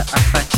De tu